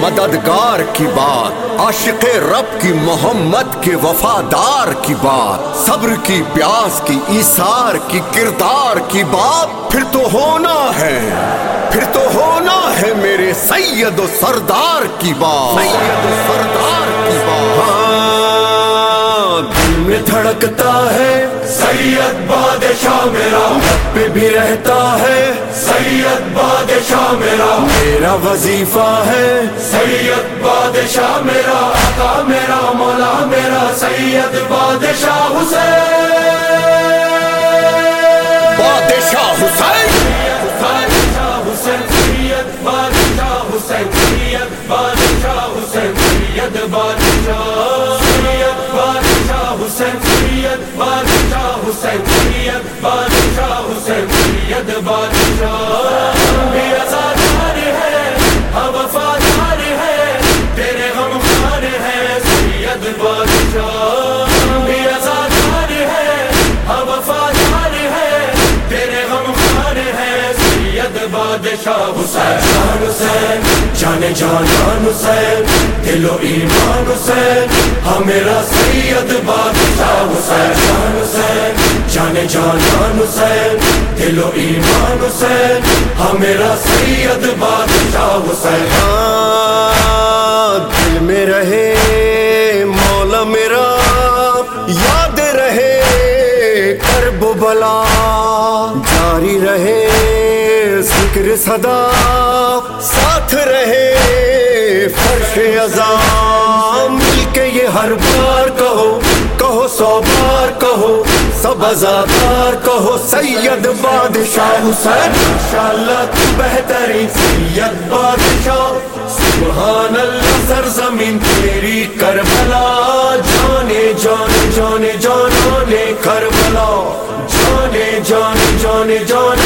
مددگار کی بات، عاشق رب کی محمد کے وفادار کی بات، صبر کی، پیاس کی، ایثار کی، کردار کی بات، پھر تو ہونا ہے، پھر تو ہونا ہے میرے سید و سردار کی بات۔ سید و سردار کی بات۔ میں دھڑکتا ہے۔ سید بادشاہ میرا پہ بھی رہتا ہے۔ سید بادشاہ میرا میرا وظیفہ ہے۔ سید بادشاہ میرا آقا میرا مولا میرا سید بادشاہ حسین۔ بادشاہ حسین۔ بادشاہ حسین سید بادشاہ حسین سید بادشاہ حسین سید بادشاہ بادشاہ حسین بادشاہ بادشاہ حسین، جان حسین، جانے جانان حسین، دل و ایمان حسین ہاں میرا سید بادشاہ حسین، جان حسین، جانے جانان حسین، دل و ایمان حسین ہاں میرا سید بادشاہ حسین۔ دل میں رہے مولا میرا، یاد رہے کرب بلا، جاری رہے ذکر صدا ساتھ رہے فرش ازاں مل کے یہ ہر بار کہو کہو سو بار کہو، سب ازادار کہو۔ سید بادشاہ حسین، انشاءاللہ تو بہترین سید بادشاہ، سبحان اللہ، سرزمین تیری کربلا۔ جانے جانے جانے جانانے کربلا۔ جانے جانے جانے جانانے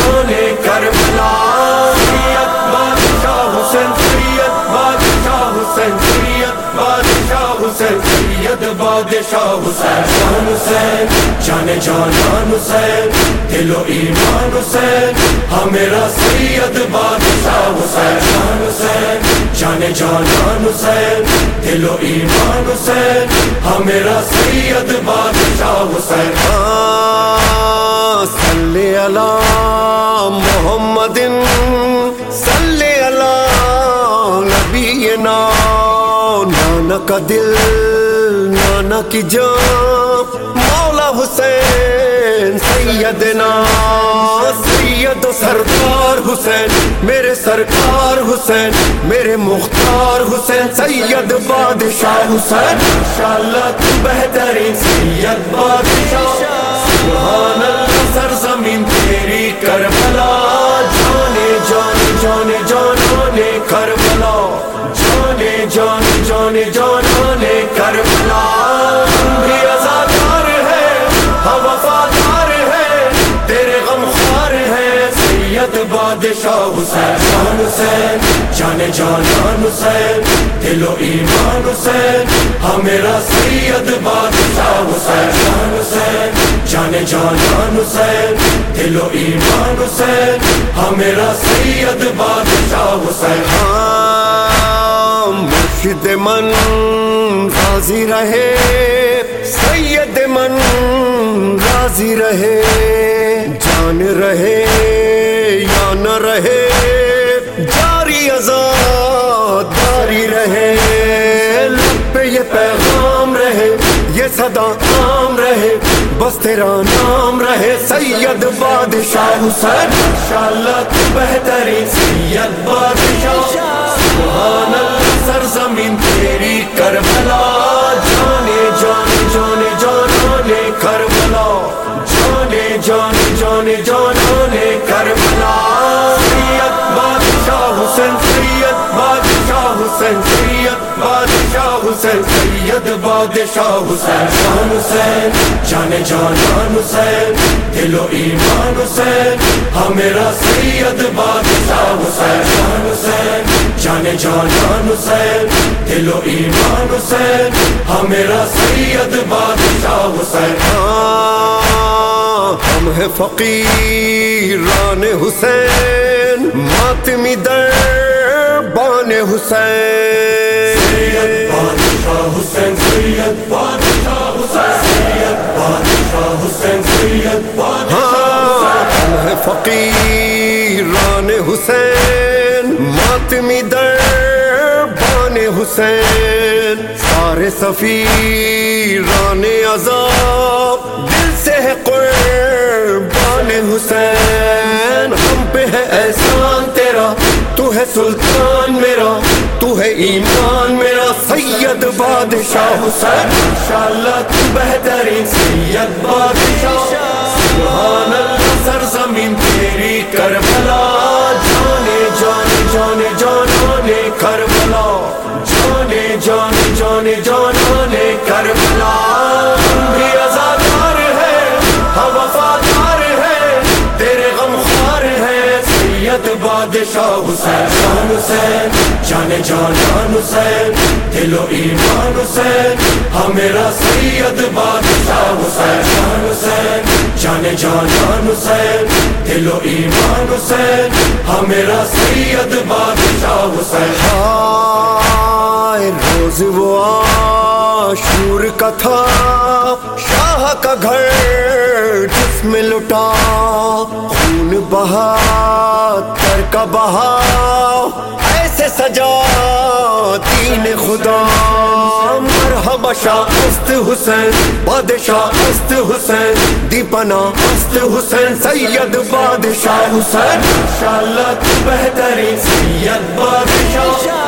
بادشاہ حسین حسین جانے جانان حسین، دل و ایمان حسین ہاں میرا سید بادشاہ حسین حسین جانے جانان حسین، دل و ایمان حسین ہاں میرا سید بادشاہ حسین۔ ہاں، صلی اللہ محمد، صلی اللہ نبینا نانا کا دل۔ کی جان مولا حسین، سیدنا، سید و سردار حسین، میرے سرکار حسین، میرے مختار حسین، سید بادشاہ حسین، انشاءاللہ تو بہترین سید بادشاہ۔ سبحان اللہ سرزمین تیری کربلا، جانے جانے جانے جانانے کربلا۔ جانے جانے جانے جانانے بادشاہ حسین حسین جانے جانان حسین دل و ایمان حسین ہاں میرا سید بادشاہ حسین حسین جانے جانان حسین دل و ایمان حسین ہاں میرا سید بادشاہ حسین۔ ہاں، مرشد من راضی رہے سید من راضی رہے جان رہے۔ رہے۔ جاری آزاد، جاری رہے۔ پہ یہ پیغام رہے، یہ صدا عام رہے۔ بس تیرا نام رہے، سید بادشاہ حسین۔ انشاءاللہ تو بہترین سید بادشاہ۔ سبحان اللہ، سرزمین تیری کربلا۔ جانے جانے جانے جانانے کربلا۔ جانے جانے جانے جانانے حسین، سید بادشاہ حسین جان حسین جانے جانان حسین، دل و ایمان حسین ہاں میرا سید بادشاہ حسین جان حسین جانے جانان حسین، دل و ایمان حسین ہاں میرا سید بادشاہ حسین۔ ہاں، ہم ہے فقیران حسین، ماتمی در بان حسین۔ حسین سید بادشاہ حسین سید بادشاہ حسین سید ہم ہے فقیران حسین ماتمی در بان حسین۔ سارے سفیران عذاب دل سے ہے شان حسین، ہم پہ ہے احسان تیرا۔ تو ہے سلطان میرا، تو ہے ایمان میرا۔ سید بادشاہ حسین، انشاءاللہ تو بہترین سید بادشاہ۔ سبحان اللہ۔ بادشاہ حسین شان حسین جانے جانان حسین، دل و ایمان حسین ہاں ہمیرا سید بادشاہ حسین شان حسین جانے جانان حسین، دل و ایمان حسین ہاں ہمیرا سید بادشاہ حسین۔ روز وہ عاشور کا تھا، شاہ کا گھر جس میں لٹا خون بہا تر کا بہا ایسے سجا دین خدا۔ مرحبا شاہ است حسین، بادشاہ است حسین، دیپنا است حسین، سید بادشاہ حسین۔ انشاءاللہ تو بہترین سید بادشاہ۔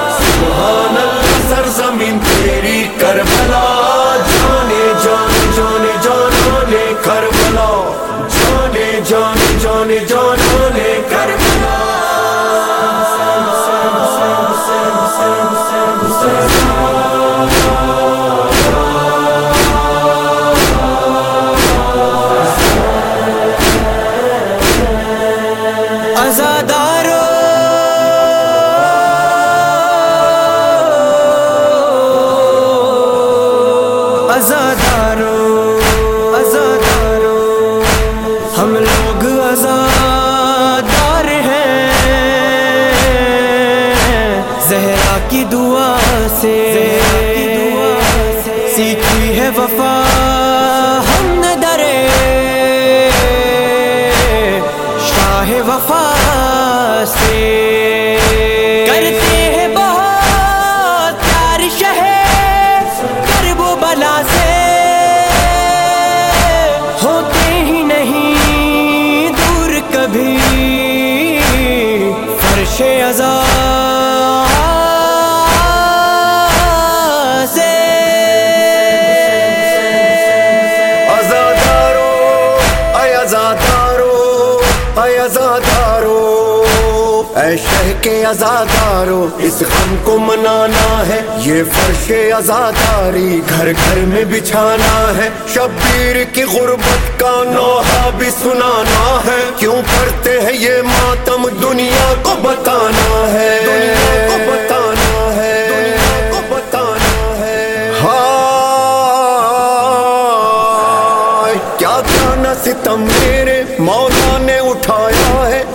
کے ازادارو اس غم کو منانا ہے، یہ فرش ازاداری گھر گھر میں بچھانا ہے۔ شبیر کی غربت کا نوحہ بھی سنانا ہے۔ کیوں کرتے ہیں یہ ماتم؟ دنیا کو بتانا ہے۔ دنیا کو بتانا ہے۔ دنیا کو بتانا ہے۔ ہائے، کیا کیا نہ ستم میرے؟ مولا نے اٹھایا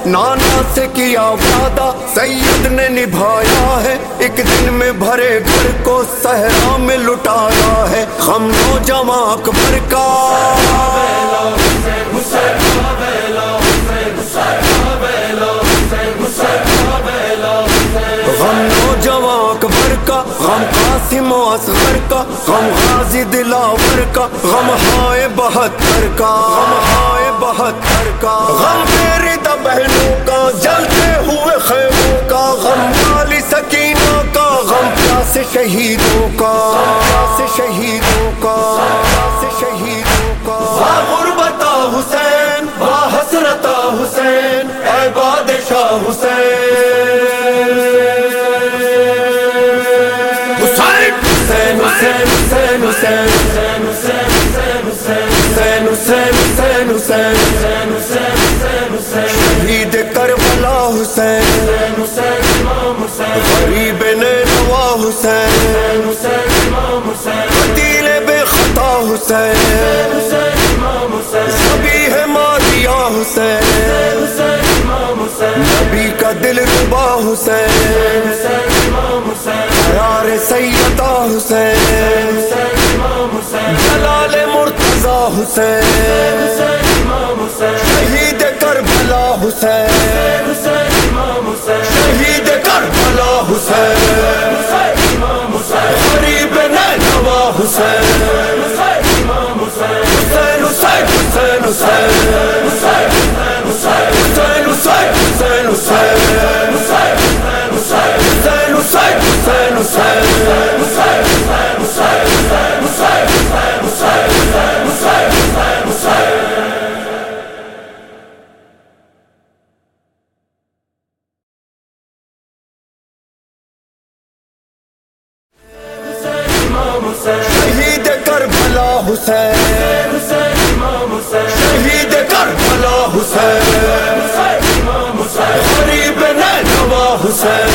نانا سے کیا وعدہ سید نے نبھایا ہے۔ ایک دن میں بھرے گھر کو صحرا میں لٹایا ہے۔ ہم نوجوان اکبر کا غم نوجوان اکبر کا غم قاسم و اصغر کا غم غازی دلاور کا غم ہائے بہتر کا غم ہائے بہتر کا۔ غم میرے دا بہنوں کا، جلتے ہوئے خیموں کا۔ غم والی سکینہ کا، غم پیاس شہیدوں کا۔ پیاس شہیدوں کا۔ پیاس شہیدوں کا۔ غربتا حسین وا حسرتا حسین۔ حسین حسین حسین ہے ماریا حسین حسین حسین نبی کا دل ربا حسین حسین امام سیدہ حسین جلال مرتضی حسین شہید کربلا حسین حسین